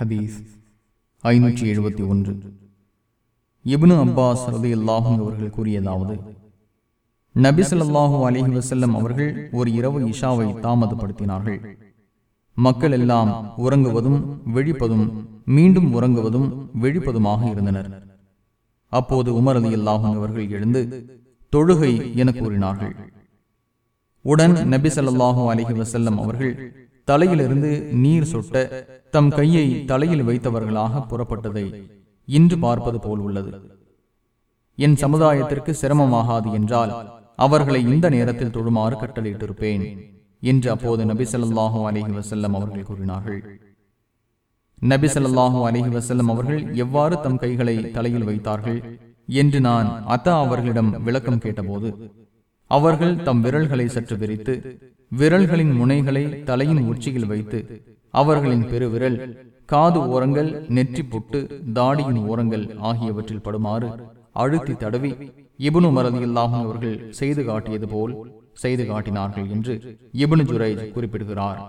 ஹதீஸ் ஐநூற்றி எழுபத்தி ஒன்று. இப்னு அப்பாஸ் ரதி அல்லாஹும் அவர்கள் கூறியதாவது நபிசல்லாஹு ஸல்லல்லாஹு வசல்லம் அவர்கள் ஒரு இரவு இஷாவை தாமதப்படுத்தினார்கள். மக்கள் எல்லாம் உறங்குவதும் வெழிப்பதும் மீண்டும் உறங்குவதும் வெழிப்பதுமாக இருந்தனர். அப்போது உமர் அலி அல்லாஹும் அவர்கள் எழுந்து தொழுகை என கூறினார்கள். உடன் நபி ஸல்லல்லாஹு அலைஹி வஸல்லம் அவர்கள் தலையிலிருந்து நீர் சொட்ட தம் கையை தலையில் வைத்தவர்களாக புறப்பட்டதை இன்று பார்ப்பது போல் உள்ளது. என் சமுதாயத்திற்கு சிரமமாகாது என்றால் அவர்களை இந்த நேரத்தில் தொழுமாறு கட்டளையிட்டிருப்பேன் என்று அப்போது நபி ஸல்லல்லாஹு அலைஹி அவர்கள் கூறினார்கள். நபி ஸல்லல்லாஹு அலைஹி வஸல்லம் அவர்கள் எவ்வாறு தம் கைகளை தலையில் வைத்தார்கள் என்று நான் அத்தா அவர்களிடம் விளக்கம் கேட்டபோது அவர்கள் தம் விரல்களை சற்று விரித்து விரல்களின் முனைகளை தலையின் உச்சியில் வைத்து அவர்களின் பெருவிரல் காது ஓரங்கள் நெற்றி பொட்டு தாடியின் ஓரங்கள் ஆகியவற்றில் படுமாறு அழுத்தி தடவி இபுனு மரதியில்லாமல் அவர்கள் செய்து காட்டியது போல் செய்து காட்டினார்கள் என்று இபுனு ஜுரை குறிப்பிடுகிறார்.